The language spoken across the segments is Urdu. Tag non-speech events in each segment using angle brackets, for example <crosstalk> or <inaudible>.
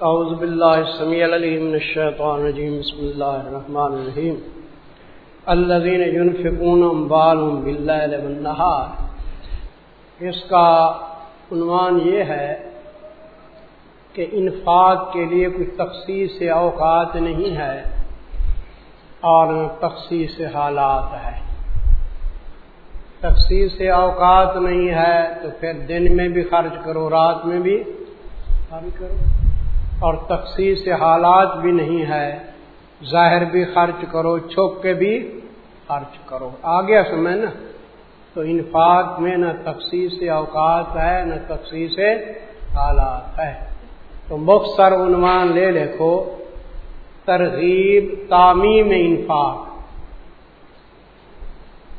اعوذ باللہ السمیع العلیم من الشیطان الرجیم، بسم اللہ الرحمن الرحیم۔ الذین ينفقون اموالهم باللیل والنہار۔ اس کا عنوان یہ ہے کہ انفاق کے لیے کچھ تخصیص سے اوقات نہیں ہے اور تخصیص سے حالات ہے۔ تخصیص سے اوقات نہیں ہے تو پھر دن میں بھی خرچ کرو، رات میں بھی خرچ کرو۔ اور تخصیص حالات بھی نہیں ہے۔ ظاہر بھی خرچ کرو چھوک کے بھی خرچ کرو۔ آگے سمے نا، تو انفاق میں نہ تخصیص اوقات ہے، نہ تخصیص حالات ہے۔ تو مختصر عنوان لے لکھو، ترغیب تعمیم انفاق۔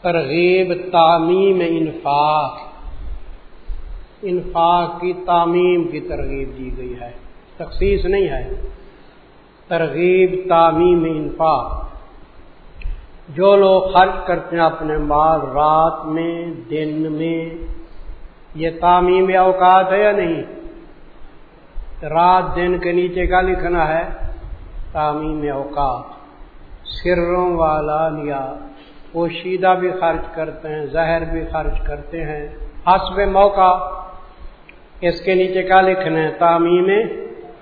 ترغیب تعمیم انفاق۔ انفاق کی تعمیم کی ترغیب دی گئی ہے۔ تخصیص نہیں ہے، ترغیب، تعمیم، انفاق۔ جو لوگ خرچ کرتے ہیں اپنے مال رات میں، دن میں، یہ تعمیم اوقات ہے یا نہیں؟ رات دن کے نیچے کا لکھنا ہے؟ تعمیم اوقات۔ سروں والا لیا۔ پوشیدہ بھی خرچ کرتے ہیں، زہر بھی خرچ کرتے ہیں۔ حسب موقع۔ اس کے نیچے کا لکھنا ہے؟ تعمیم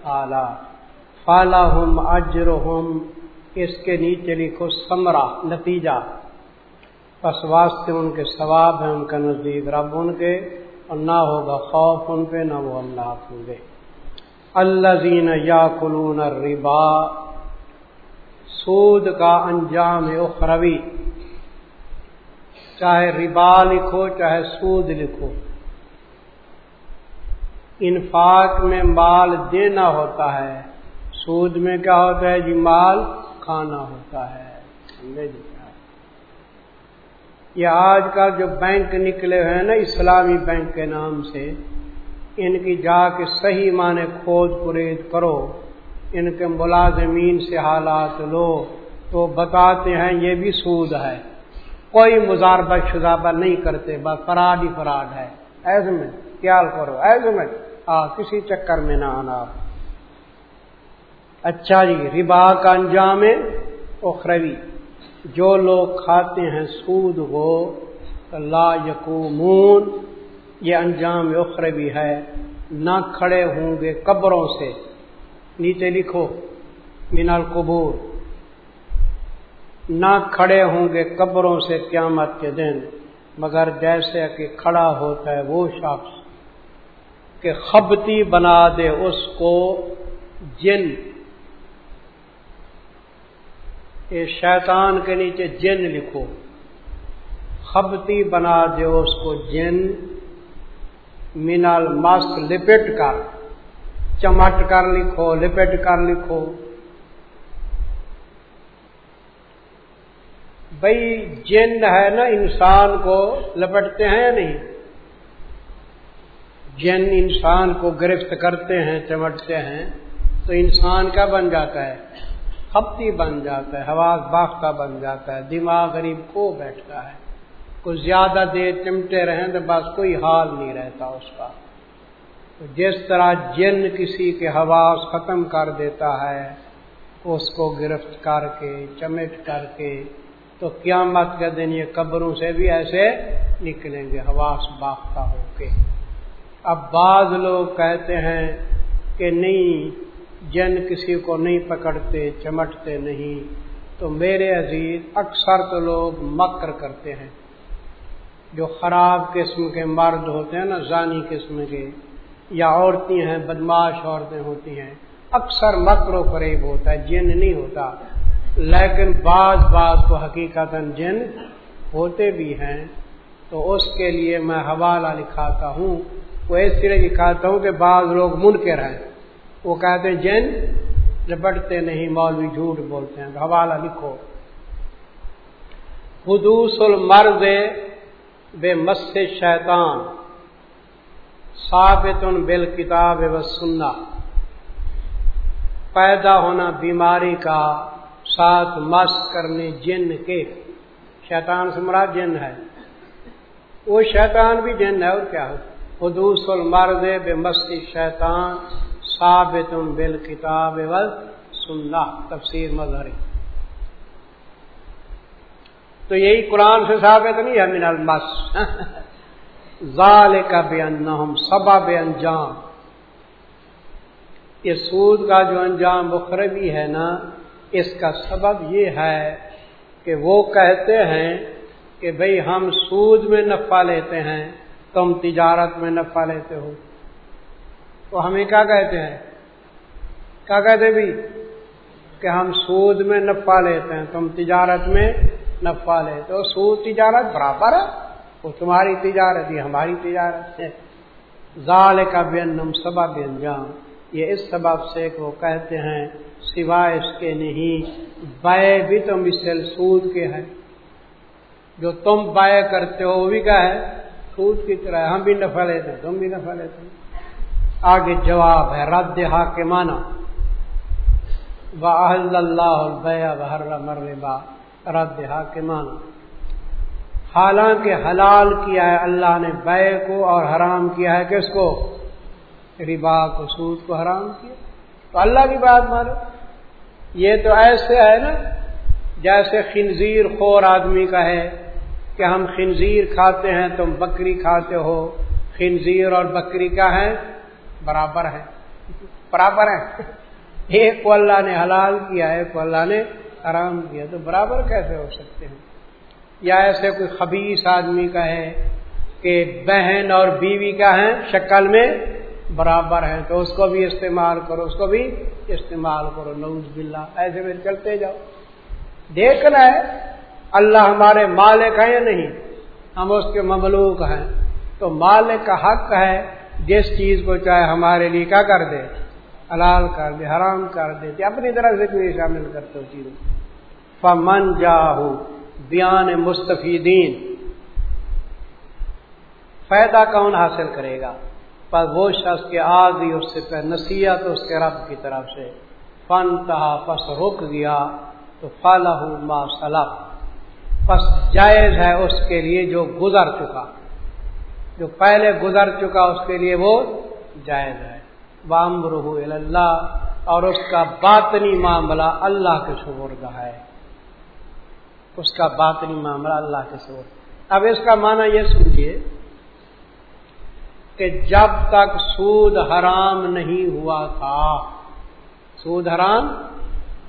اعلی فالا ہم اجر اس کے نیچے لکھو سمرا نتیجہ۔ بس واسطے ان کے ثواب ہیں، ان کا نزدیک رب ان کے، اور نہ ہوگا خوف ان پہ، نہ وہ اللہ ہوں گے اللہ زین یا کلون ربا سود کا انجام اخروی۔ چاہے ربا لکھو، چاہے سود لکھو۔ انفاق میں مال دینا ہوتا ہے۔ سود میں کیا ہوتا ہے جی؟ مال کھانا ہوتا ہے۔ جی؟ یہ آج کل جو بینک نکلے ہوئے ہیں نا، اسلامی بینک کے نام سے، ان کی جا کے صحیح معنی کھود پرید کرو۔ ان کے ملازمین سے حالات لو۔ تو بتاتے ہیں یہ بھی سود ہے۔ کوئی مزاربہ شدابہ نہیں کرتے، بس فراڈ ہی فراڈ ہے۔ ایزمنٹ خیال کرو ایزمنٹ آ، کسی چکر میں نہ آنا۔ اچھا جی ربا کا انجام اخروی۔ جو لوگ کھاتے ہیں سود ہو لا یقومون، یہ انجام اخروی ہے۔ نہ کھڑے ہوں گے قبروں سے۔ نیچے لکھو، من القبور۔ نہ کھڑے ہوں گے قبروں سے قیامت کے دن، مگر جیسے کہ کھڑا ہوتا ہے، وہ شخص کہ خبتی بنا دے اس کو جن۔ یہ شیطان کے نیچے جن لکھو۔ خبتی بنا دے اس کو جن۔ مینال مس لپٹ کر۔ چمٹ کر لکھو، لپٹ کر لکھو۔ بھائی جن ہے نا انسان کو لپٹتے ہیں یا نہیں؟ جن انسان کو گرفت کرتے ہیں، چمٹتے ہیں، تو انسان کا بن جاتا ہے؟ ہفتی بن جاتا ہے، حواس باختہ بن جاتا ہے، دماغ غریب کو بیٹھتا ہے۔ کچھ زیادہ دیر چمٹے رہیں تو بس کوئی حال نہیں رہتا اس کا۔ جس طرح جن کسی کے حواس ختم کر دیتا ہے، اس کو گرفت کر کے، چمٹ کر کے، تو قیامت کے دن یہ قبروں سے بھی ایسے نکلیں گے، حواس باختہ ہو کے۔ اب بعض لوگ کہتے ہیں کہ نہیں، جن کسی کو نہیں پکڑتے، چمٹتے نہیں، تو میرے عزیز اکثر تو لوگ مکر کرتے ہیں۔ جو خراب قسم کے مرد ہوتے ہیں نا، زانی قسم کے، یا عورتیں ہیں، بدماش عورتیں ہوتی ہیں، اکثر مکر و فریب ہوتا ہے، جن نہیں ہوتا۔ لیکن بعض بعض کو حقیقت جن ہوتے بھی ہیں۔ تو اس کے لیے میں حوالہ لکھاتا ہوں وہ اس طرح لکھاتا ہوں کہ بعض لوگ منکر ہیں۔ وہ کہتے ہیں، جن لپٹتے نہیں، مولوی جھوٹ بولتے ہیں۔ حوالہ لکھو۔ حدوث المرد بے مس شیطان ثابت بل کتاب و سننا پیدا ہونا بیماری کا ساتھ مس کرنے جن کے۔ شیطان سے مراد جن ہے۔ وہ شیطان بھی جن ہے اور کیا حدوث المرد بے مستی شیطان ثابت بل کتاب سننا تفسیر مظہری۔ تو یہی قرآن سے ثابت نہیں ہے من المس۔ ظال کا بے ان سبا بے انجام۔ یہ سود کا جو انجام مخربی ہے نا، اس کا سبب یہ ہے کہ وہ کہتے ہیں کہ بھئی ہم سود میں نفع لیتے ہیں۔ تم تجارت میں نفع لیتے ہو۔ تو ہمیں کیا کہتے ہیں؟ کیا کہتے بھی؟ کہ ہم سود میں نفع لیتے ہیں تم تجارت میں نفع لیتے ہو سود تجارت برابر ہے؟ وہ تمہاری تجارت، یہ ہماری تجارت ہے۔ ظال کا بے انم سبا انجام۔ یہ اس سبب سے کہ وہ کہتے ہیں، سوائے اس کے نہیں، بے بھی تو مثل سود کے ہے جو تم بائے کرتے ہو، وہ بھی کیا ہے؟ سود کی طرح ہم بھی نفع لیتے ہیں، تم بھی نفع لیتے ہیں۔ آگے جواب ہے، رد ہا کے مانا واحد اللہ بحر مربا رد ہا کے مانا حالانکہ حلال کیا ہے، اللہ نے بے کو اور حرام کیا ہے، کس کو؟ ربا کو، سود کو حرام کیا۔ تو اللہ کی بات مانو۔ یہ تو ایسے ہے نا، جیسے خنزیر خور آدمی کا ہے۔ کہ ہم خنزیر کھاتے ہیں تم بکری کھاتے ہو۔ خنزیر اور بکری کا ہے برابر ہے برابر ہے ایک کو اللہ نے حلال کیا ہے کو اللہ نے حرام کیا۔ تو برابر کیسے ہو سکتے ہیں؟ یا ایسے کوئی خبیص آدمی کا ہے کہ بہن اور بیوی کا ہے شکل میں برابر ہے تو اس کو بھی استعمال کرو، اس کو بھی استعمال کرو۔ نوز باللہ۔ ایسے میں چلتے جاؤ۔ دیکھنا ہے اللہ ہمارے مالک ہیں یا نہیں؟ ہم اس کے مملوک ہیں۔ تو مالک کا حق ہے، جس چیز کو چاہے ہمارے لیے کیا کر دے؟ حلال کر دے، حرام کر دے اپنی طرح سے کوئی شامل کرتے ہو چیزوں فمن جاہو بیان مستفیدین فائدہ کون حاصل کرے گا؟ پر وہ شخص کے آگی اس سے پہ نصیحت اس کے رب کی طرف سے۔ فن تہا پس رک گیا۔ تو فالح ما سلب پس جائز ہے اس کے لیے جو گزر چکا۔ جو پہلے گزر چکا اس کے لیے وہ جائز ہے۔ بام رحو اللہ اور اس کا باطنی معاملہ اللہ کے سبردہ ہے۔ اس کا باطنی معاملہ اللہ کے سبر اب اس کا معنی یہ سمجھیے کہ جب تک سود حرام نہیں ہوا تھا، سود حرام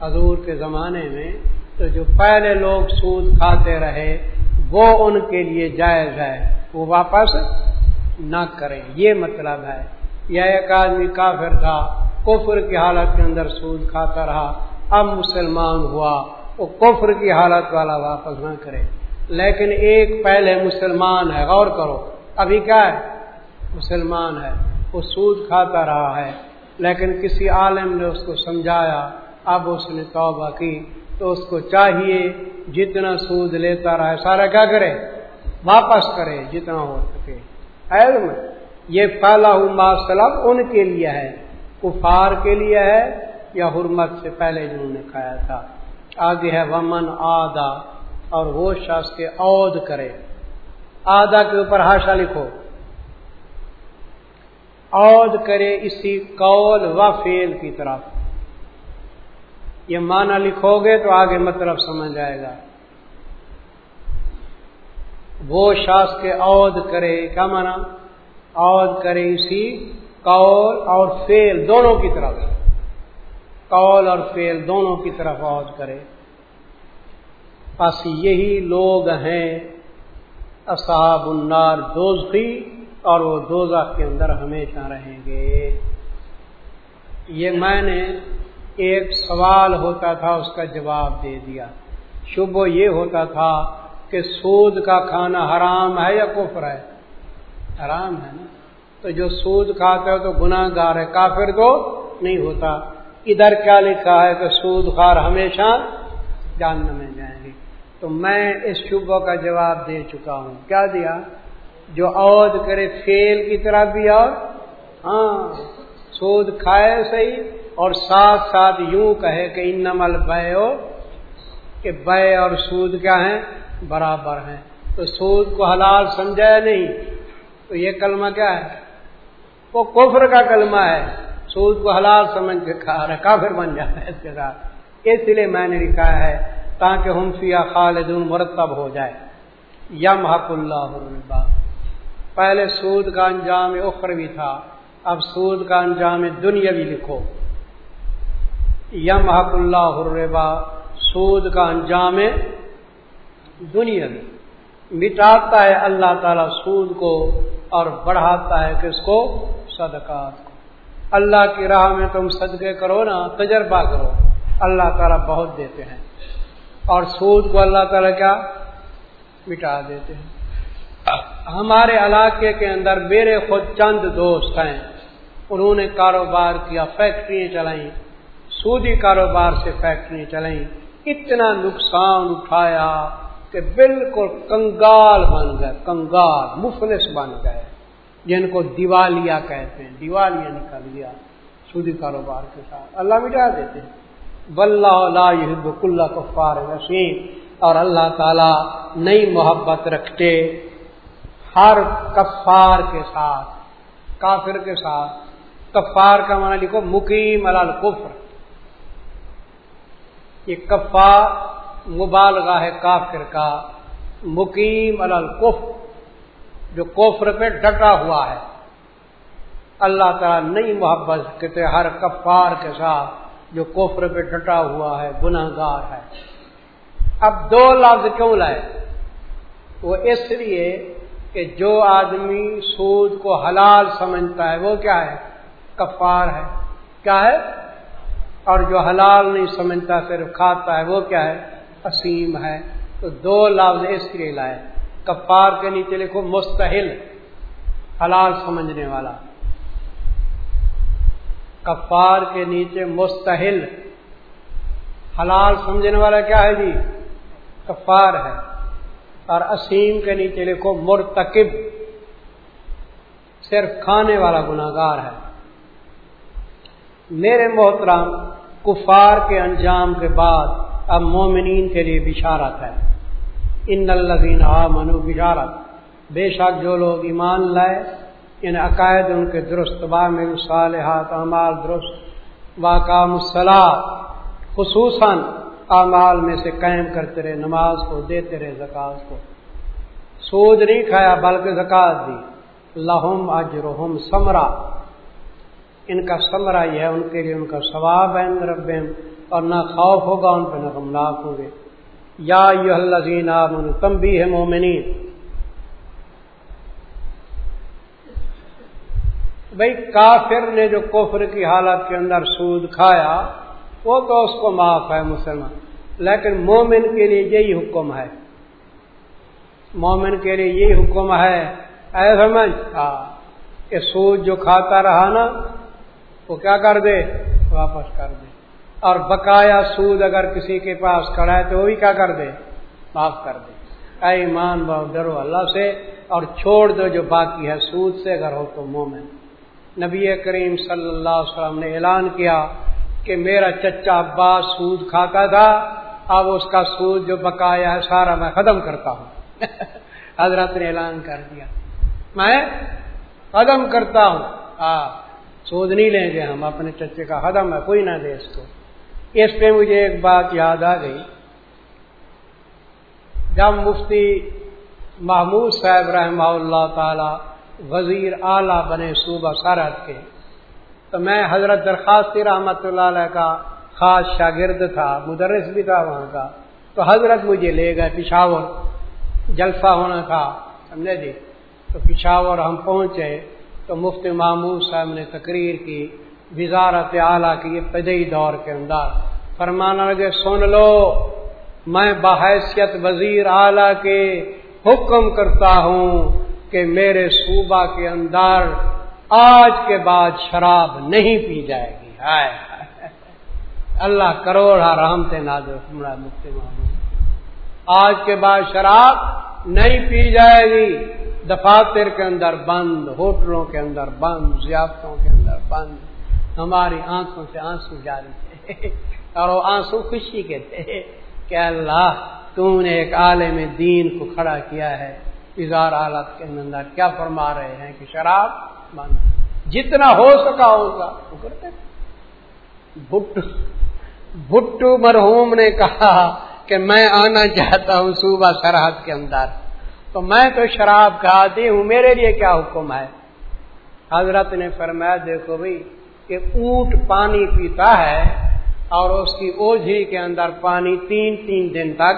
حضور کے زمانے میں تو جو پہلے لوگ سود کھاتے رہے، وہ ان کے لیے جائز ہے، وہ واپس نہ کریں۔ یہ مطلب ہے، یا ایک آدمی کافر تھا، کفر کی حالت کے اندر سود کھاتا رہا، اب مسلمان ہوا، وہ کفر کی حالت والا واپس نہ کرے۔ لیکن ایک پہلے مسلمان ہے، غور کرو، ابھی کیا ہے؟ مسلمان ہے، وہ سود کھاتا رہا ہے۔ لیکن کسی عالم نے اس کو سمجھایا، اب اس نے توبہ کی۔ تو اس کو چاہیے جتنا سود لیتا رہا سارا کیا کرے؟ واپس کرے جتنا ہو سکے۔ علم یہ پہلا ہوا سلب ان کے لیے ہے، کفار کے لیے ہے یا حرمت سے پہلے جنہوں نے کھایا تھا۔ آگے ہے، ومن آدا، اور وہ شخص کے عود کرے۔ آدھا کے اوپر ہاشا لکھو۔ عود کرے اسی قول و فیل کی طرف۔ یہ معنی لکھو گے تو آگے مطلب سمجھ آئے گا۔ وہ شاس کے عود کرے، کیا مانا عود کرے اسی قول اور فیل دونوں کی طرف۔ قول اور فیل دونوں کی طرف عود کرے۔ بس یہی لوگ ہیں اصحاب النار دوزخی اور وہ دوزہ کے اندر ہمیشہ رہیں گے۔ یہ میں نے ایک سوال ہوتا تھا، اس کا جواب دے دیا۔ شبہ یہ ہوتا تھا کہ سود کا کھانا حرام ہے یا کفر ہے؟ حرام ہے نا۔ تو جو سود کھاتے ہو تو گناہ گار ہے، کافر تو نہیں ہوتا۔ ادھر کیا لکھا ہے کہ سود خار ہمیشہ جاننے میں جائیں گے۔ تو میں اس شبہ کا جواب دے چکا ہوں۔ کیا دیا؟ جو عود کرے، فیل کی طرح بھی اور؟ ہاں سود کھائے صحیح اور ساتھ ساتھ یوں کہے کہ ان نمل بے ہو کہ بے اور سود کیا ہیں؟ برابر ہیں۔ تو سود کو حلال سمجھا نہیں؟ تو یہ کلمہ کیا ہے؟ وہ کفر کا کلمہ ہے۔ سود کو حلال سمجھ کے کھا رہا کافر بن جاتا ہے اس کے ساتھ۔ اس لیے میں نے لکھا ہے تاکہ ہم فیا خالدون مرتب ہو جائے یم حق اللہ پہلے سود کا انجام اخروی تھا، اب سود کا انجام دنیا بھی لکھو۔ یم حق اللہ الربا، سود کا انجام دنیا بھی مٹاتا ہے اللہ تعالی سود کو اور بڑھاتا ہے کس کو؟ صدقات کو۔ اللہ کی راہ میں تم صدقے کرو نا، تجربہ کرو۔ اللہ تعالیٰ بہت دیتے ہیں۔ اور سود کو اللہ تعالیٰ کیا؟ مٹا دیتے ہیں۔ ہمارے علاقے کے اندر میرے خود چند دوست ہیں۔ انہوں نے کاروبار کیا فیکٹری چلائیں۔ سودی کاروبار سے فیکٹری چلائیں، اتنا نقصان اٹھایا کہ بالکل کنگال بن گئے، کنگال، مفلس بن گئے۔ جن کو دیوالیہ کہتے ہیں، دیوالیہ نکل گیا سودی کاروبار کے ساتھ۔ اللہ مٹا دیتے ہیں۔ اللہ کفار وسیم اور اللہ تعالی نئی محبت رکھتے ہر کفار کے ساتھ، کافر کے ساتھ۔ کفار کا معنی لکھو، مقیم الکفر۔ یہ کفار مبالغہ ہے کافر کا، مقیم الکف جو کوفر پہ ڈٹا ہوا ہے۔ اللہ تعالیٰ نئی محبت کہتے ہر کفار کے ساتھ جو کوفر پہ ڈٹا ہوا ہے گناہ گار ہے۔ اب دو لفظ کیوں لائے؟ وہ اس لیے کہ جو آدمی سود کو حلال سمجھتا ہے، وہ کیا ہے؟ کفار ہے۔ کیا ہے؟ اور جو حلال نہیں سمجھتا، صرف کھاتا ہے، وہ کیا ہے؟ اسیم ہے۔ تو دو لفظ اس لیے لائے کفار کے نیچے لکھو مستحل، حلال سمجھنے والا۔ کفار کے نیچے مستحل، حلال سمجھنے والا کیا ہے جی؟ کفار ہے۔ اور اسیم کے نیچے لکھو مرتکب، صرف کھانے والا گناگار ہے۔ میرے محترم، کفار کے انجام کے بعد اب مومنین کے لیے بشارت ہے۔ ان الزین آ منو بشارت۔ بے شک جو لوگ ایمان لائے، ان عقائد ان کے درست با میں صالحات اعمال درست واقام الصلاح خصوصاً اعمال میں سے قائم کرتے رہے، نماز کو، دیتے رہے زکات کو۔ سود نہیں کھایا، بلکہ زکات دی۔ لہم اجرہم سمرا ان کا سمرا یہ ہے، ان کے لیے ان کا ثواب ہے رب اور نہ خوف ہوگا ان پہ، نہ غمناک ہوں گے یا یو اللہ تم بھی ہے مومنی بھائی کافر نے جو کفر کی حالت کے اندر سود کھایا، وہ تو اس کو معاف ہے مسلمان۔ لیکن مومن کے لیے یہی حکم ہے۔ مومن کے لیے یہی حکم ہے۔ اے سمجھ ہاں کہ سود جو کھاتا رہا نا وہ کیا کر دے؟ واپس کر دے۔ اور بقایا سود اگر کسی کے پاس کھڑا ہے تو وہ بھی کیا کر دے؟ معاف کر دے۔ اے ایمان بہو ڈرو اللہ سے اور چھوڑ دو جو باقی ہے۔ سود سے اگر ہو تو مومن۔ نبی کریم صلی اللہ علیہ وسلم نے اعلان کیا کہ میرا چچا عباس سود کھاتا تھا۔ اب اس کا سود جو بقایا ہے سارا میں ختم کرتا ہوں۔ <laughs> حضرت نے اعلان کر دیا۔ میں ختم کرتا ہوں۔ ہاں سود نہیں لیں گے ہم، اپنے چچے کا ختم ہے، کوئی نہ دے اس کو۔ اس پہ مجھے ایک بات یاد آ گئی۔ جب مفتی محمود صاحب رحمہ اللہ تعالی وزیر اعلی بنے صوبہ سرحد کے، تو میں حضرت درخواست رحمت اللہ علیہ کا خاص شاگرد تھا، مدرس بھی تھا وہاں کا۔ تو حضرت مجھے لے گئے پشاور، جلسہ ہونا تھا، سمجھے جی؟ تو پشاور ہم پہنچے۔ تو مفتی محمود صاحب نے تقریر کی، وزارت اعلیٰ کی ابتدئی دور کے اندر فرمانا لگے، سن لو، میں بحیثیت وزیر اعلی کے حکم کرتا ہوں کہ میرے صوبہ کے اندر آج کے بعد شراب نہیں پی جائے گی۔ ہائے۔ اللہ کروڑ رام سے نادر مفتی محمود آج کے بعد شراب نہیں پی جائے گی۔ دفاتر کے اندر بند، ہوٹلوں کے اندر بند ضیافتوں کے اندر بند۔ ہماری آنکھوں سے آنسو جاری تھے۔ اور وہ آنسو خوشی کے تھے کہ اللہ، تم نے ایک عالم دین کو کھڑا کیا ہے۔ اظہار حالت کے اندر کیا فرما رہے ہیں کہ شراب بند۔ جتنا ہو سکا ہوگا، وہ کرتے بھٹو بھٹو مرحوم نے کہا کہ میں آنا چاہتا ہوں صوبہ سرحد کے اندر۔ تو میں تو شراب کھاتی ہوں، میرے لیے کیا حکم ہے؟ حضرت نے فرمایا، دیکھو بھائی، کہ اونٹ پانی پیتا ہے اور اس کی اوجھی کے اندر پانی تین تین دن تک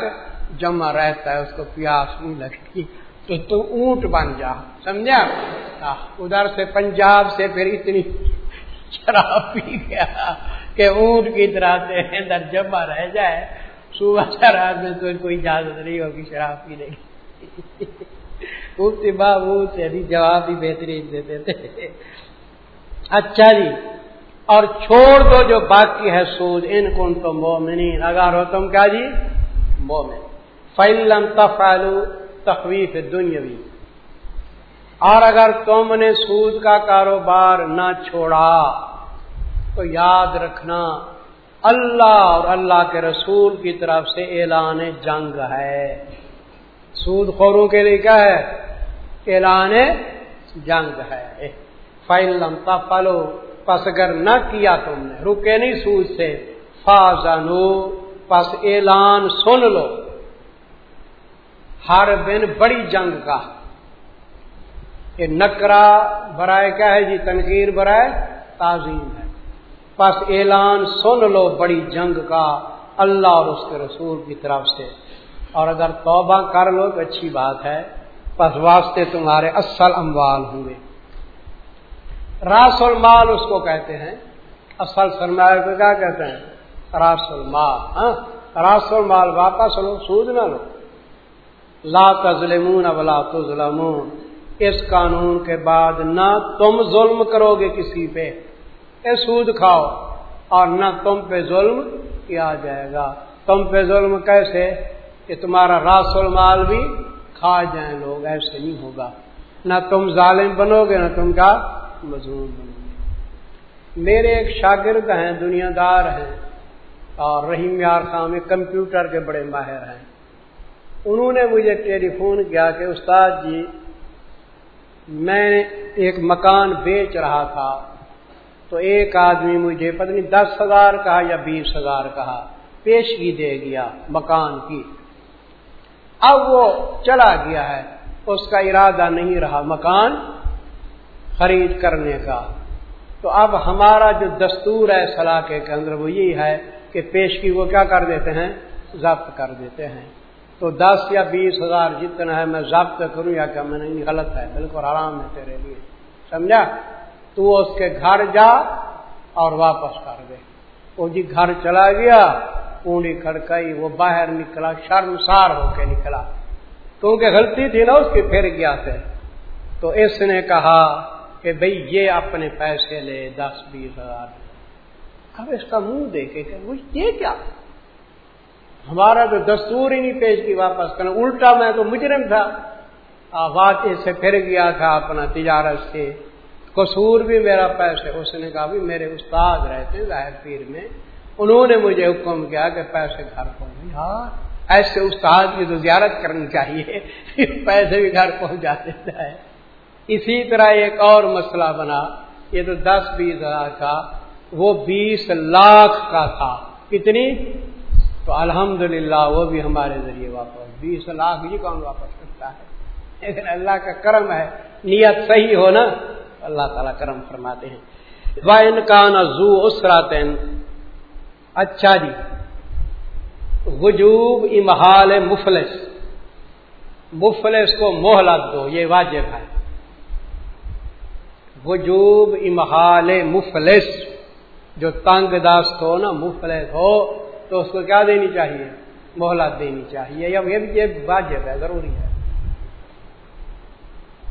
جمع رہتا ہے، اس کو پیاس نہیں لگتی، تو تو اونٹ بن جا، سمجھا؟ ادھر سے پنجاب سے پھر اتنی شراب پی گیا کہ اونٹ کی طرح سے اندر جمع رہ جائے۔ صبح شراب میں تو کوئی اجازت نہیں ہوگی، شراب پینے کی سے بھی جواب بھی بہترین دیتے تھے۔ اچھا جی اور چھوڑ دو جو باقی ہے سود، ان کن تو مومنین۔ اگر ہو تم کیا جی؟ مومن۔ فیلم تفالو تخویف دنیاوی اور اگر تم نے سود کا کاروبار نہ چھوڑا، تو یاد رکھنا، اللہ اور اللہ کے رسول کی طرف سے اعلان جنگ ہے۔ سود خوروں کے لیے کیا ہے؟ اعلان جنگ ہے۔ فیلم تفالو پس اگر نہ کیا تم نے، رکے نہیں سود سے۔ فاضانو پس اعلان سن لو۔ ہر بن بڑی جنگ کا۔ یہ نکرا برائے کیا ہے جی؟ تنقیر برائے تعظیم ہے۔ پس اعلان سن لو بڑی جنگ کا، اللہ اور اس کے رسول کی طرف سے۔ اور اگر توبہ کر لو تو اچھی بات ہے، پس واسطے تمہارے اصل اموال ہوں گے راس المال اس کو کہتے ہیں۔ اصل سرمایہ کو کیا کہتے ہیں؟ راس المال ہاں؟ راس المال واپس لو، سود نہ لو۔ لا تظلمون ولا تظلمون۔ اس قانون کے بعد نہ تم ظلم کرو گے کسی پہ۔ اے سود کھاؤ اور نہ تم پہ ظلم کیا جائے گا۔ تم پہ ظلم کیسے؟ کہ تمہارا راس المال بھی کھا جائیں لوگ، ایسے نہیں ہوگا۔ نہ تم ظالم بنو گے، نہ تم کا مضمون بنو گے۔ میرے ایک شاگرد ہیں، دنیا دار ہیں، اور رحیم یار خان میں کمپیوٹر کے بڑے ماہر ہیں۔ انہوں نے مجھے ٹیلی فون کیا کہ استاد جی میں ایک مکان بیچ رہا تھا، تو ایک آدمی مجھے پتہ نہیں دس ہزار کہا یا بیس ہزار کہا، پیشگی دے گیا مکان کی۔ اب وہ چلا گیا ہے۔ اس کا ارادہ نہیں رہا مکان خرید کرنے کا۔ تو اب ہمارا جو دستور ہے سلاقے کے اندر وہ یہی ہے کہ پیشگی وہ کیا کر دیتے ہیں؟ ضبط کر دیتے ہیں۔ تو دس یا بیس ہزار جتنا ہے میں ضبط کروں یا کیا؟ میں نہیں، غلط ہے۔ بالکل آرام ہے تیرے لیے۔ سمجھا؟ تو اس کے گھر جا اور واپس کر دے۔ وہ جی گھر چلا گیا پونڈی کھڑکائی، وہ باہر نکلا شرمسار ہو کے نکلا۔ کیونکہ غلطی تھی نا، اس کی پھر گیا تھے تو اس نے کہا کہ بھئی یہ اپنے پیسے لے، دس بیس ہزار۔ اب اس کا منہ دیکھے کہ یہ کیا؟ ہمارا تو دستور ہی نہیں پیش کی واپس کرنا۔ الٹا میں تو مجرم تھا۔ واقع سے پھر گیا تھا اپنا تجارت سے۔ قصور بھی میرا پیسے، اس نے کہا بھی میرے استاد رہتے ظاہر پیر میں۔ انہوں نے مجھے حکم کیا کہ پیسے گھر پہنچ ہاں ایسے استاد کی تو زیارت کرنی چاہیے۔ <laughs> پیسے بھی گھر پہنچ جاتے ہے۔ اسی طرح ایک اور مسئلہ بنا۔ یہ تو دس بیس ہزار کا، وہ بیس لاکھ کا تھا۔ کتنی؟ تو الحمدللہ، وہ بھی ہمارے ذریعے واپس۔ بیس لاکھ یہ کون واپس کرتا ہے؟ لیکن اللہ کا کرم ہے۔ نیت صحیح ہو نا، اللہ تعالیٰ کرم فرماتے ہیں۔ وائن کا نزو اسرات اچھا جی۔ وجوب امہال مفلس۔ مفلس کو مہلت دو، یہ واجب ہے۔ وجوب امہال مفلس۔ جو تنگ دست ہو نا، مفلس ہو، تو اس کو کیا دینی چاہیے؟ مہلت دینی چاہیے۔ یا یہ بھی یہ واجب ہے، ضروری ہے۔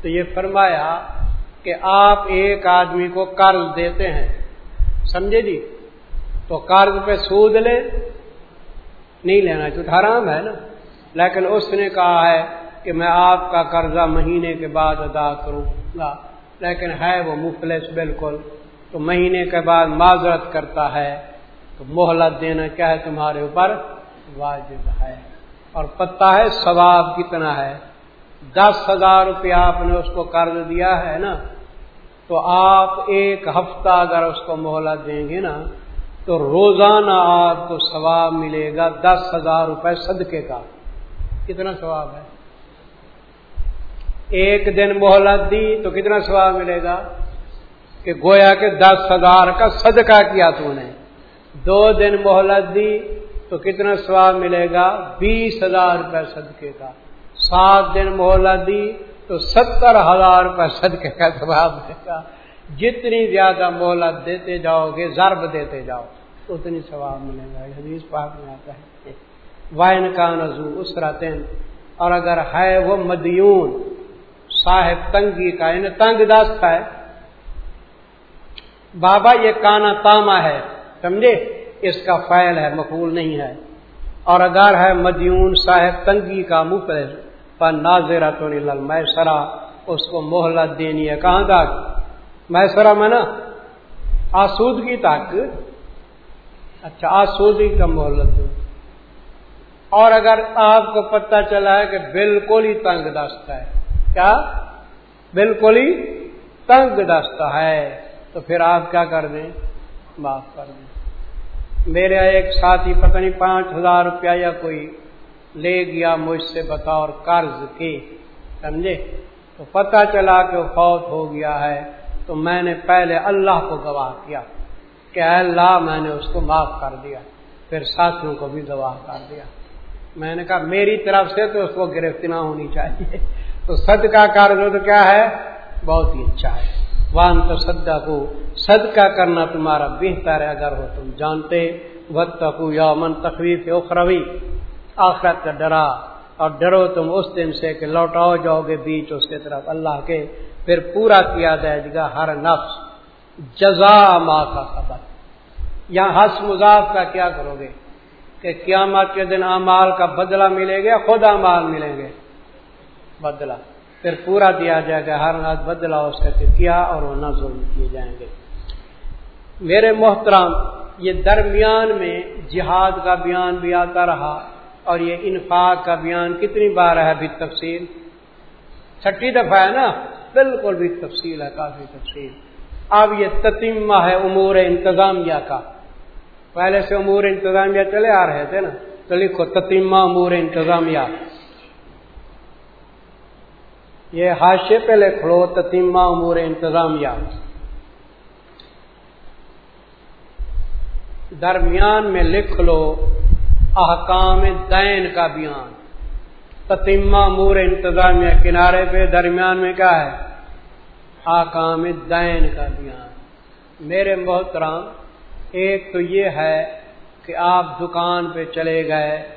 تو یہ فرمایا کہ آپ ایک آدمی کو قرض دیتے ہیں۔ سمجھے جی؟ تو قرض پہ سود لے۔ نہیں لینا تو حرام ہے نا۔ لیکن اس نے کہا ہے کہ میں آپ کا قرضہ مہینے کے بعد ادا کروں گا۔ لیکن ہے وہ مفلس بالکل۔ تو مہینے کے بعد معذرت کرتا ہے۔ تو مہلت دینا کیا ہے تمہارے اوپر؟ واجب ہے۔ اور پتہ ہے ثواب کتنا ہے۔ دس ہزار روپیہ آپ نے اس کو قرض دیا ہے نا۔ تو تو آپ ایک ہفتہ اگر اس کو مہلت دیں گے نا تو روزانہ آپ کو ثواب ملے گا دس ہزار روپے صدقے کا۔ کتنا ثواب ہے؟ ایک دن مہلت دی تو کتنا ثواب ملے گا؟ کہ گویا کے دس ہزار کا صدقہ کیا تو نے۔ دو دن مہلت دی تو کتنا سواب ملے گا؟ بیس ہزار روپے صدقے کا۔ سات دن مہلت دی تو ستر ہزار روپے صدقے کا سواب ملے گا۔ جتنی زیادہ مہلت دیتے جاؤ گے، ضرب دیتے جاؤ۔ اتنی ثواب ملے گا۔ حدیث پاک میں آتا ہے۔ وائن کا نزو اس راتین اور اگر ہے وہ مدیون، صاحب تنگی کا یعنی تنگ دست ہے۔ بابا، یہ کانا تاما ہے، سمجھے؟ اس کا فائل ہے مقبول نہیں ہے۔ اور اگر ہے مدیون، صاحب تنگی کا مفرد پر ناظر تو میسرا اس کو مہلت دینی ہے۔ کہاں تک؟ میسرا میں نا، آسودگی تک۔ اچھا آسودگی کا مہلت دو اور اگر آپ کو پتہ چلا ہے کہ بالکل ہی تنگ دست ہے، کیا؟ بالکل ہی تنگ دست ہے۔ تو پھر آپ کیا کر دیں؟ معاف کر دیں۔ میرے ایک ساتھی پتہ نہیں پانچ ہزار روپیہ یا کوئی لے گیا مجھ سے بطور قرض کی، سمجھے؟ تو پتہ چلا کہ وہ فوت ہو گیا ہے۔ تو میں نے پہلے اللہ کو گواہ کیا۔ کہ اللہ میں نے اس کو معاف کر دیا، پھر ساتھیوں کو بھی گواہ کر دیا۔ میں نے کہا، میری طرف سے تو اس کو گرفت نہ ہونی چاہیے۔ تو صدقہ کر دو تو کیا ہے؟ بہت ہی اچھا ہے۔ وان تو سدا کو صدقہ کرنا تمہارا بہتر ہے۔ اگر ہو تم جانتے وقت یا من تخویف اخروی۔ آخرت کا ڈرا۔ اور ڈرو تم اس دن سے کہ لوٹاؤ جاؤ گے بیچ اس کے طرف اللہ کے۔ پھر پورا کیا جائے گا ہر نفس۔ جزا ماں کا خبر۔ یہاں ہس مذاف کا کیا کرو گے؟ کہ قیامت کے دن امال کا بدلہ ملے گا، خود امال ملیں گے۔ بدلہ۔ پھر پورا دیا جائے گا، ہر رات بدلا اس کا کیا اور وہ نہ ظلم کیے جائیں گے۔ میرے محترام یہ درمیان میں جہاد کا بیان بھی آتا رہا اور یہ انفاق کا بیان کتنی بار ہے ابھی تفصیل؟ چھٹی دفعہ ہے نا؟ بالکل بھی تفصیل ہے، کافی تفصیل۔ اب یہ تتیمہ ہے امور انتظامیہ کا۔ پہلے سے امور انتظامیہ چلے آ رہے تھے نا، تو لکھو تتیمہ امور انتظامیہ۔ یہ حاشے پہ لکھ لو تتیمہ امور انتظامیہ۔ درمیان میں لکھ لو احکام دین کا بیان۔ تتیمہ امور انتظامیہ کنارے پہ، درمیان میں کیا ہے؟ احکام دین کا بیان میرے محترام ایک تو یہ ہے کہ آپ دکان پہ چلے گئے۔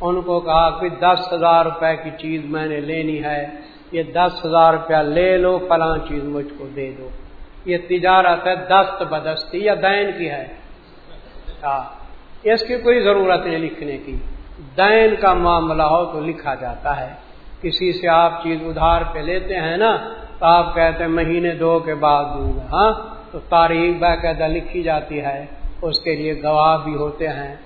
ان کو کہا کہ دس ہزار روپے کی چیز میں نے لینی ہے۔ یہ دس ہزار روپیہ لے لو فلاں چیز مجھ کو دے دو۔ یہ تجارت ہے دست بدستی یا دین کی ہے؟ ہاں، اس کی کوئی ضرورت نہیں لکھنے کی۔ دین کا معاملہ ہو تو لکھا جاتا ہے۔ کسی سے آپ چیز ادھار پہ لیتے ہیں نا تو آپ کہتے ہیں، مہینے دو کے بعد دوں گا۔ ہاں؟ تو تاریخ باقاعدہ لکھی جاتی ہے، اس کے لیے گواہ بھی ہوتے ہیں۔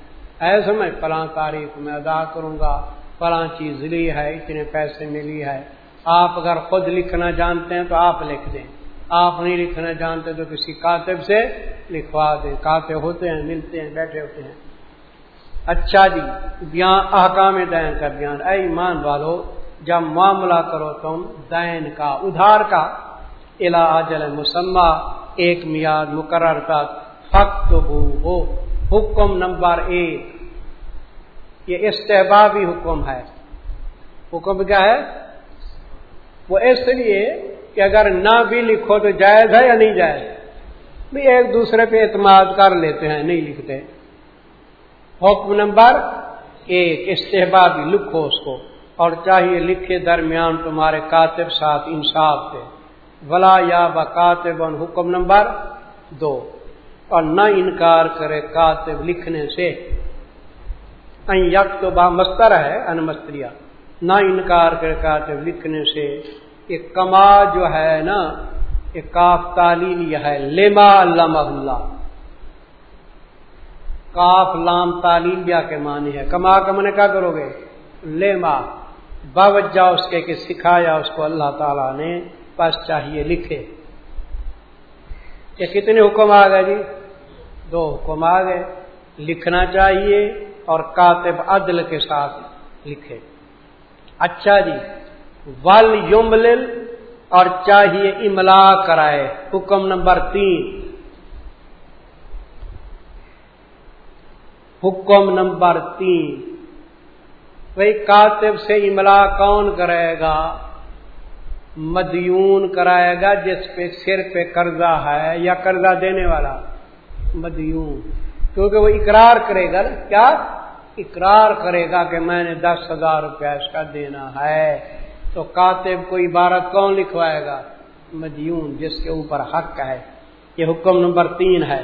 ایسے میں فلاں تاریخ میں ادا کروں گا، فلاں چیز لی ہے، اتنے پیسے ملی ہے۔ آپ اگر خود لکھنا جانتے ہیں تو آپ لکھ دیں۔ آپ نہیں لکھنا جانتے تو کسی کاتب سے لکھوا دیں۔ کاتب ہوتے ہیں، ملتے ہیں، بیٹھے ہوتے ہیں۔ اچھا جی بیان احکام دین کا بیان۔ اے ایمان والو جب معاملہ کرو تم دین کا، ادھار کا الا اجل مسمہ، ایک میاد مقرر تک فخت ہو۔ حکم نمبر ایک، یہ استحبابی حکم ہے۔ حکم کیا ہے؟ وہ اس لیے کہ اگر نہ بھی لکھو تو جائز ہے یا نہیں جائز؟ بھی ایک دوسرے پہ اعتماد کر لیتے ہیں، نہیں لکھتے۔ حکم نمبر ایک استحباب لکھو اس کو۔ اور چاہیے لکھے درمیان تمہارے کاتب ساتھ انصاف سے ولا یا بکاتب حکم نمبر دو۔ اور نہ انکار کرے کاتب لکھنے سے۔ یک تو با مستر ہے انمستریا نہ انکار کر کاتب لکھنے سے۔ کہ کما جو ہے نا، یہ کاف تعلیم یہ ہے۔ لما اللہ اللہ۔ کاف لام تعلیم کے معنی ہے۔ کما کا من کیا کرو گے؟ لیما باوجہ اس کے کہ سکھایا اس کو اللہ تعالی نے، بس چاہیے لکھے۔ کہ کتنے حکم آ گئے جی؟ دو حکم آ گئے۔ لکھنا چاہیے اور کاتب عدل کے ساتھ لکھے۔ اچھا جی ول یومل اور چاہیے املا کرائے۔ حکم نمبر تین۔ حکم نمبر تین۔ بھائی کاتب سے املا کون کرائے گا؟ مدیون کرائے گا جس پہ سر پہ قرضہ ہے یا قرضہ دینے والا؟ مدیون۔ کیونکہ وہ اقرار کرے گا کیا؟ اقرار کرے گا کہ میں نے دس ہزار روپیہ اس کا دینا ہے۔ تو کاتب کو عبارت کون لکھوائے گا؟ مدیون، جس کے اوپر حق ہے۔ یہ حکم نمبر تین ہے۔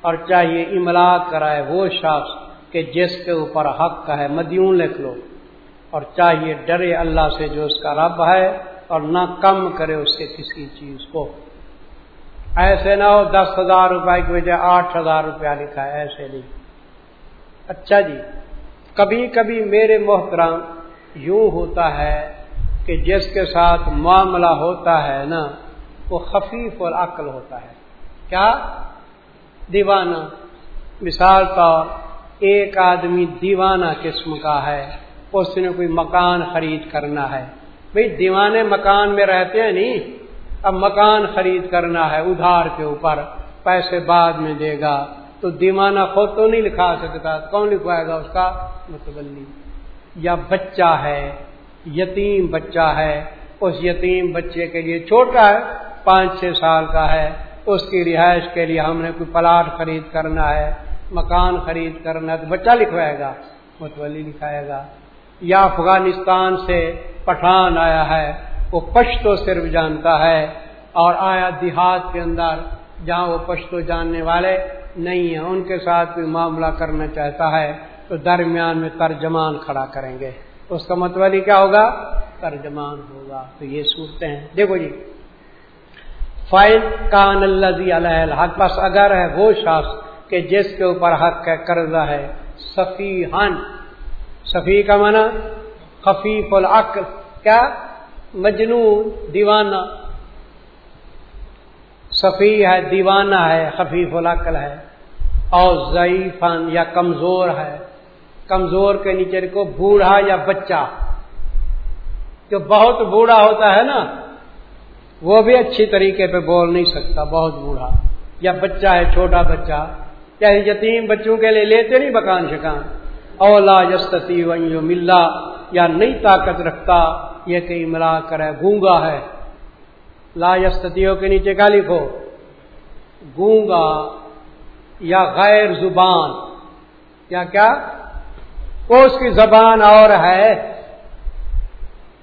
اور چاہیے املا کرائے وہ شخص کہ جس کے اوپر حق ہے۔ مدیون لکھ لو۔ اور چاہیے ڈرے اللہ سے جو اس کا رب ہے اور نہ کم کرے اس سے کسی چیز کو۔ ایسے نہ ہو دس ہزار روپئے کی وجہ آٹھ ہزار روپیہ لکھا ہے، ایسے نہیں۔ اچھا جی کبھی کبھی میرے محترم یوں ہوتا ہے کہ جس کے ساتھ معاملہ ہوتا ہے نا، وہ خفیف اور عقل ہوتا ہے۔ کیا؟ دیوانہ۔ مثال طور، ایک آدمی دیوانہ قسم کا ہے۔ اس نے کوئی مکان خرید کرنا ہے۔ بھئی دیوانے مکان میں رہتے ہیں نہیں، اب مکان خرید کرنا ہے ادھار کے اوپر، پیسے بعد میں دے گا۔ تو دیوانہ خود تو نہیں لکھا سکتا، کون لکھوائے گا اس کا؟ متبلی یا بچہ ہے، یتیم بچہ ہے، اس یتیم بچے کے لیے چھوٹا ہے، پانچ چھ سال کا ہے، اس کی رہائش کے لیے ہم نے کوئی پلاٹ خرید کرنا ہے، مکان خرید کرنا ہے، تو بچہ لکھوائے گا، متولی لکھائے گا۔ یا افغانستان سے پٹھان آیا ہے، وہ پشتو صرف جانتا ہے اور آیا دیہات کے اندر، جہاں وہ پشتو جاننے والے نہیں ہیں۔ ان کے ساتھ کوئی معاملہ کرنا چاہتا ہے تو درمیان میں ترجمان کھڑا کریں گے۔ اس کا مطلب کیا ہوگا؟ ترجمان ہوگا۔ تو یہ سوچتے ہیں۔ دیکھو جی۔ فائل کان اللہ الحق، بس اگر ہے وہ شخص کہ جس کے اوپر حق ہے قرضہ ہے سفی ہن سفی کا معنی خفیف العقل، کیا؟ مجنون، دیوانہ۔ سفی ہے، دیوانہ ہے، خفیف العقل ہے۔ اور ضعیفن یا کمزور ہے۔ کمزور کے نیچے کو بوڑھا یا بچہ۔ جو بہت بوڑھا ہوتا ہے نا، وہ بھی اچھی طریقے پہ بول نہیں سکتا، بہت بوڑھا۔ یا بچہ ہے، چھوٹا بچہ۔ یا یتیم بچوں کے لیے لیتے نہیں، بکان شکان۔ اولا یستتی ملا یا نئی طاقت رکھتا، یہ کہ املا کرے گونگا ہے۔ لا یستتیوں کے نیچے کا لکھو گونگا یا غیر زبان، یا کیا؟ اس کی زبان اور ہے۔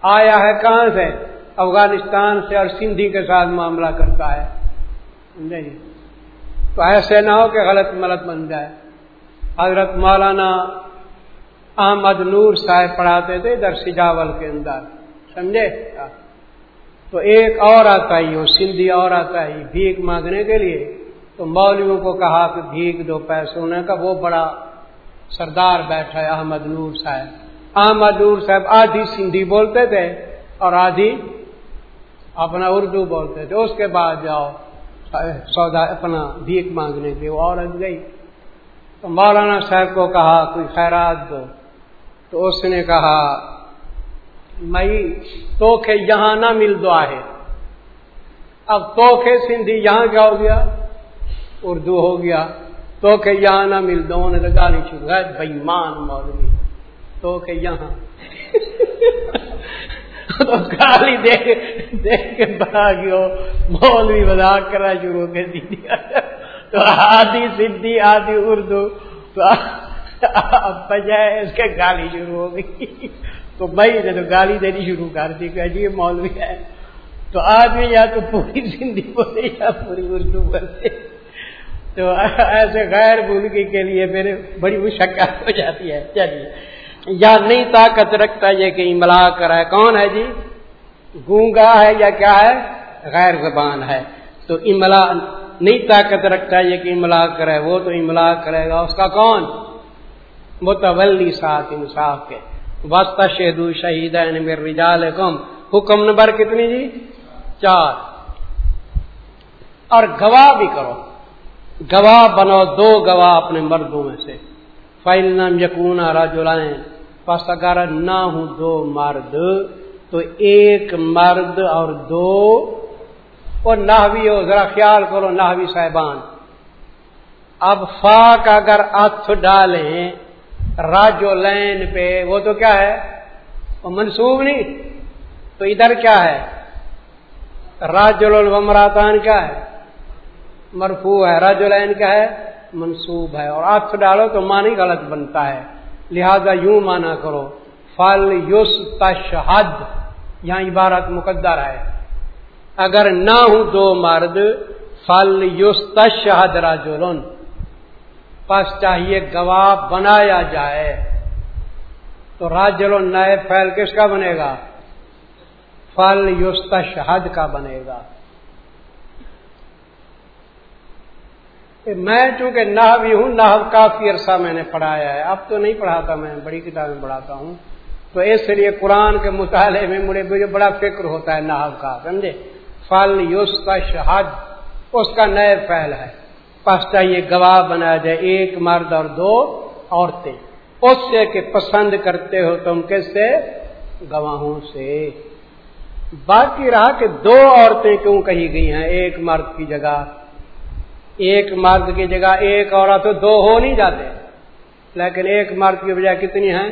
آیا ہے کہاں سے؟ افغانستان سے اور سندھی کے ساتھ معاملہ کرتا ہے۔ نہیں۔ تو ایسے نہ ہو کہ غلط ملت بن جائے۔ حضرت مولانا احمد نور صاحب پڑھاتے تھے ادھر سجاول کے اندر، سمجھے؟ تو ایک اور آتا ہی وہ سندھی اور آتا ہی، بھیک مانگنے کے لیے۔ تو مولویوں کو کہا کہ بھیک دو پیسے انہیں کا وہ بڑا سردار بیٹھا ہے احمد نور صاحب۔ احمد نور صاحب آدھی سندھی بولتے تھے اور آدھی اپنا اردو بولتے تھے۔ اس کے بعد جاؤ، سودا اپنا بھیک مانگنے کی وہ عورت گئی۔ تو مولانا صاحب کو کہا، کوئی خیرات دو۔ تو اس نے کہا میں تو یہاں نہ مل دو ہے۔ اب تو سندھی یہاں کیا ہو گیا؟ اردو ہو گیا۔ تو کہ یہاں نہ مل دو نے تو گالی چھو ہے بھائی مان مولوی تو کہ یہاں۔ تو گالی دے دیکھ کے بھاگی ہو مولوی بدا کرنا شروع کر دیا تو آدھی سندھی، آدھی اردو۔ تو اب بجائے اس کے گالی شروع ہو گئی۔ تو بھائی نے تو گالی دینی شروع کر دی، کہ جی مولوی ہے۔ تو آدمی یا تو پوری زندگی بولے یا پوری اردو بولتے تو ایسے غیر بولگی کے لیے میرے بڑی مشکل ہو جاتی ہے۔ چلیے یا نئی طاقت رکھتا یہ کہ املا کرا ہے کون ہے جی؟ گونگا ہے یا کیا ہے؟ غیر زبان ہے۔ تو املا نئی طاقت رکھتا یہ کہ املا کرے وہ تو املا کرے گا، اس کا کون؟ متولی ساتھ انصاف کے۔ وسطہ شہدو شہید حکم نمبر کتنی جی؟ چار۔ اور گواہ بھی کرو۔ گواہ بنو، دو گواہ اپنے مردوں میں سے۔ فائل نام یقون راجولائیں پس اگر نہ ہوں دو مرد، تو ایک مرد اور دو۔ اور نہوی ہو ذرا خیال کرو نہوی صاحبان۔ اب فاق اگر اتھ ڈالیں راجو لین پہ، وہ تو کیا ہے؟ وہ منسوب نہیں۔ تو ادھر کیا ہے؟ راجل الومراتان کیا ہے؟ مرفو ہے۔ راجو لین کیا ہے؟ منسوب ہے۔ اور اتھ ڈالو تو مانی غلط بنتا ہے۔ لہذا یوں مانا کرو۔ فل یوس تشہد، یہاں عبارت مقدر ہے۔ اگر نہ ہوں دو مرد، فل یوس تشہد راجولن پس چاہیے گواہ بنایا جائے۔ تو راجل نئے فیل کس کا بنے گا؟ فل یوست شہد کا بنے گا۔ میں چونکہ بھی ہوں نہ کافی عرصہ میں نے پڑھایا ہے۔ اب تو نہیں پڑھاتا میں، بڑی کتابیں پڑھاتا ہوں۔ تو اس لیے قرآن کے مطالعے میں مجھے بڑا فکر ہوتا ہے نحو کا، سمجھے؟ فل یوست شہد اس کا نئے فیل ہے۔ پس چاہیے گواہ بنایا جائے، ایک مرد اور دو عورتیں۔ اس سے کہ پسند کرتے ہو تم کس سے؟ گواہوں سے۔ باقی رہا کہ دو عورتیں کیوں کہی گئی ہیں؟ ایک مرد کی جگہ۔ ایک مرد کی جگہ ایک عورت دو ہو نہیں جاتے۔ لیکن ایک مرد کی بجائے کتنی ہیں؟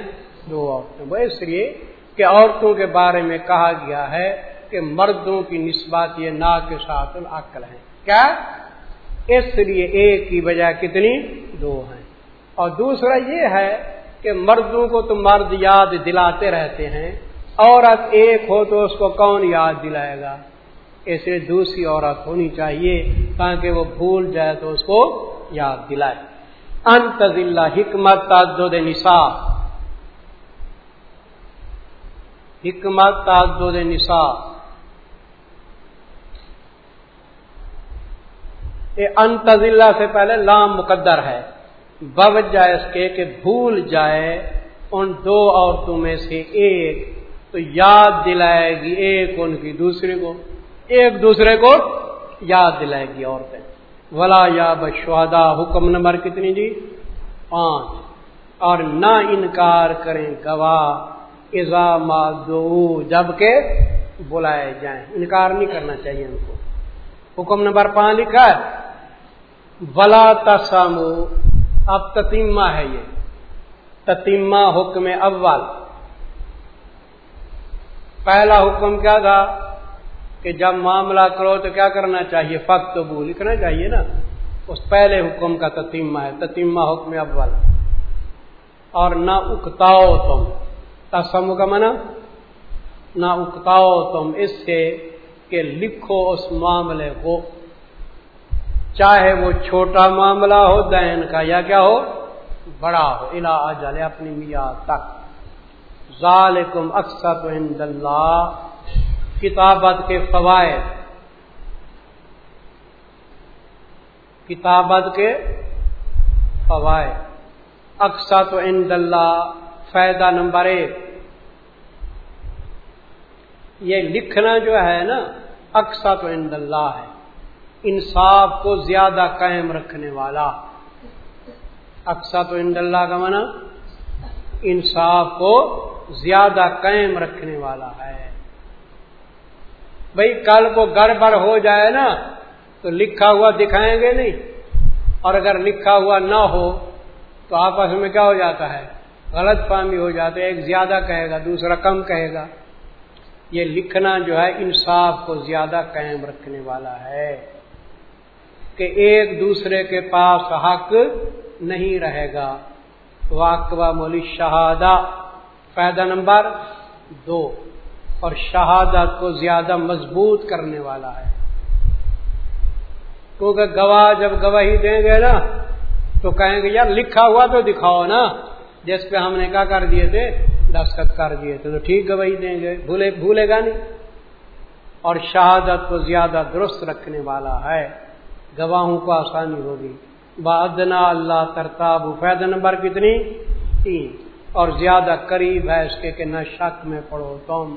دو عورتیں۔ وہ اس لیے کہ عورتوں کے بارے میں کہا گیا ہے کہ مردوں کی نسبت یہ نا کے ساتھ العقل ہیں۔ کیا؟ اس لیے ایک کی بجائے کتنی دو ہیں۔ اور دوسرا یہ ہے کہ مردوں کو تو مرد یاد دلاتے رہتے ہیں، عورت ایک ہو تو اس کو کون یاد دلائے گا؟ اس لیے دوسری عورت ہونی چاہیے تاکہ وہ بھول جائے تو اس کو یاد دلائے۔ انتظ حکمت تعدد نسا حکمت تعدد نسا انتظلہ سے پہلے لام مقدر ہے۔ بوجہ اس کے کہ بھول جائے ان دو عورتوں میں سے ایک، تو یاد دلائے گی ایک ان کی دوسرے کو، ایک دوسرے کو یاد دلائے گی عورتیں۔ ولا یا بشوادا حکم نمبر کتنی جی؟ پانچ۔ اور نہ انکار کریں گواہ ایزام دو جبکہ بلائے جائیں۔ انکار نہیں کرنا چاہیے ان کو۔ حکم نمبر پانچ لکھا ہے ولا تسامو اب تتیمہ ہے یہ۔ تتیمہ حکم اول۔ پہلا حکم کیا تھا کہ جب معاملہ کرو تو کیا کرنا چاہیے؟ فخت بو لکھنا چاہیے نا۔ اس پہلے حکم کا تتیمہ ہے۔ تتیمہ حکم اول۔ اور نہ اکتاؤ تم۔ تسم کا منع نہ اکتاؤ تم۔ اس سے کہ لکھو اس معاملے کو۔ چاہے وہ چھوٹا معاملہ ہو، دین کا، یا کیا ہو، بڑا ہو الا جلے اپنی میاں تک۔ ظالکم اکثر اللہ، کتابت کے فوائد۔ کتابت کے فوائد۔ اکثر اللہ، فائدہ نمبر ایک۔ یہ لکھنا جو ہے نا، اکثر تو عند اللہ ہے۔ انصاف کو زیادہ قائم رکھنے والا۔ اکثر تو اند اللہ کا منع انصاف کو زیادہ قائم رکھنے والا ہے۔ بھائی کل کو گڑبڑ ہو جائے نا، تو لکھا ہوا دکھائیں گے نہیں۔ اور اگر لکھا ہوا نہ ہو، تو آپس میں کیا ہو جاتا ہے؟ غلط فہمی ہو جاتا ہے ایک زیادہ کہے گا، دوسرا کم کہے گا۔ یہ لکھنا جو ہے انصاف کو زیادہ قائم رکھنے والا ہے۔ کہ ایک دوسرے کے پاس حق نہیں رہے گا۔ واقبہ مولی شہادہ، فائدہ نمبر دو، اور شہادت کو زیادہ مضبوط کرنے والا ہے۔ کیونکہ گواہ جب گواہی دیں گے نا، تو کہیں گے، یار لکھا ہوا تو دکھاؤ نا، جس پہ ہم نے کیا کر دیے تھے، دستخط کر دیے تھے، تو ٹھیک گواہی دیں گے۔ بھولے بھولے گا نہیں۔ اور شہادت کو زیادہ درست رکھنے والا ہے۔ گواہوں کو آسانی ہوگی۔ بادنا اللہ ترتاب فید۔ نمبر کتنی؟ تین۔ اور زیادہ قریب ہے اس کے کہ نہ شک میں پڑھو تم۔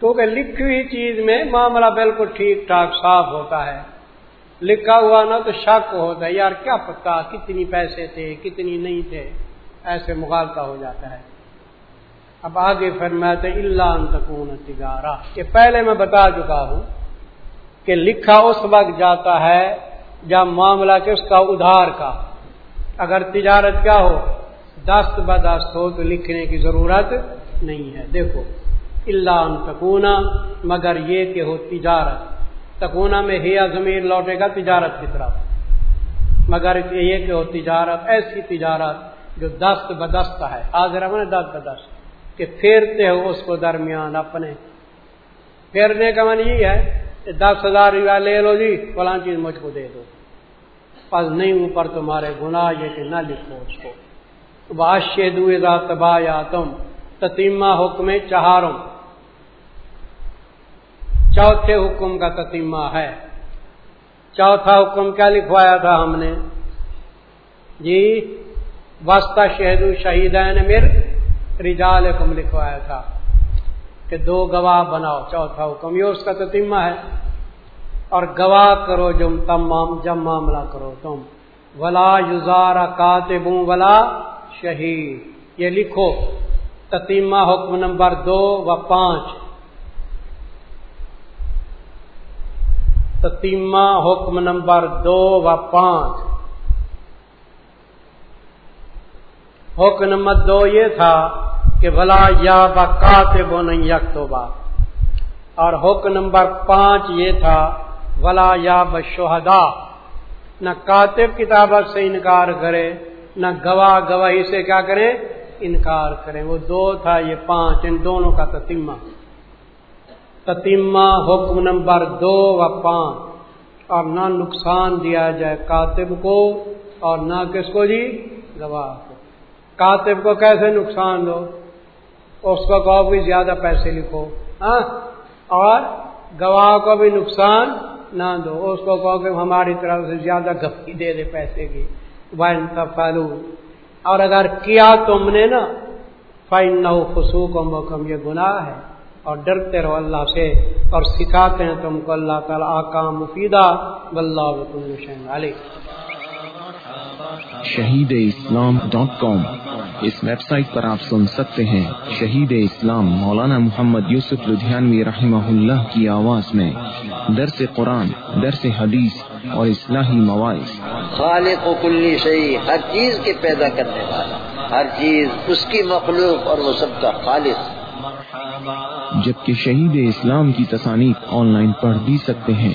کیونکہ لکھی ہوئی چیز میں معاملہ بالکل ٹھیک ٹھاک صاف ہوتا ہے۔ لکھا ہوا نا تو شک ہوتا ہے۔ یار کیا پتا کتنی پیسے تھے، کتنی نہیں تھے۔ ایسے مغالطہ ہو جاتا ہے۔ اب آگے فرماتے اللہ تکون تجارہ۔ یہ پہلے میں بتا چکا ہوں کہ لکھا اس وقت جاتا ہے جب معاملہ کس کا ادھار کا۔ اگر تجارت کیا ہو، دست بدست ہو تو لکھنے کی ضرورت نہیں ہے۔ دیکھو اللہ تکونا، مگر یہ کہ ہو تجارت۔ تکونا میں ہیا ضمیر لوٹے گا تجارت کی طرف۔ مگر یہ کہ ہو تجارت، ایسی تجارت جو دست بدست ہے۔ حاضر ہے دست بدست؟ کہ پھیرتے ہو اس کو درمیان اپنے۔ پھیرنے کا من یہ ہے دس ہزار روپیہ لے لو جی فلاں چیز مجھ کو دے دو۔ پس نہیں اوپر تمہارے گناہ یہ کہ نہ لکھو اس کو۔ بادشے دا تباہ یا تم تتیمہ حکم چہاروں۔ چوتھے حکم کا تتیمہ ہے۔ چوتھا حکم کیا لکھوایا تھا ہم نے؟ جی وسطہ شہد شہیدین مر رجال حکم لکھوایا تھا۔ کہ دو گواہ بناؤ، چوتھا حکم، یہ اس کا تتیمہ ہے۔ اور گواہ کرو جم، تمام، جب معاملہ کرو تم۔ ولا یوزارا کاتب ولا شہید یہ لکھو۔ تتیمہ حکم نمبر دو و پانچ۔ تتیمہ حکم نمبر دو و پانچ۔ حکم نمبر دو یہ تھا کہ بلا یا بکات وہ نہیں یک تو اور حکم نمبر پانچ یہ تھا ولا یا بشہدا نہ کاتب کتابت سے انکار کرے، نہ گواہ گواہی سے کیا کریں انکار کریں وہ دو تھا، یہ پانچ، ان دونوں کا تتیمہ۔ تتیمہ حکم نمبر دو و پانچ۔ اور نہ نقصان دیا جائے کاتب کو، اور نہ کس کو جی؟ گواہ کو۔ کاتب کو کیسے نقصان دو؟ اس کو کہو بھی زیادہ پیسے لکھو ہاں؟ اور گواہ کو بھی نقصان نہ دو اس کو کہو کہ ہماری طرف سے زیادہ گفی دے دے پیسے کی۔ فالو اور اگر کیا تم نے نا فائن نہ خصوق و محکم یہ گناہ ہے۔ اور ڈرتے رہو اللہ سے اور سکھاتے ہیں تم کو اللہ تعالیٰ آکام مفیدہ۔ بلّہ علی شہید اسلام ڈاٹ کام اس ویب سائٹ پر آپ سن سکتے ہیں شہید اسلام مولانا محمد یوسف لدھیانوی رحمہ اللہ کی آواز میں درس قرآن درس حدیث اور اصلاحی مواعث۔ خالق و کلی صحیح ہر چیز کے پیدا کرنے والا ہر چیز اس کی مخلوق اور وہ سب کا خالق۔ جبکہ شہید اسلام کی تصانیف آن لائن پڑھ بھی سکتے ہیں۔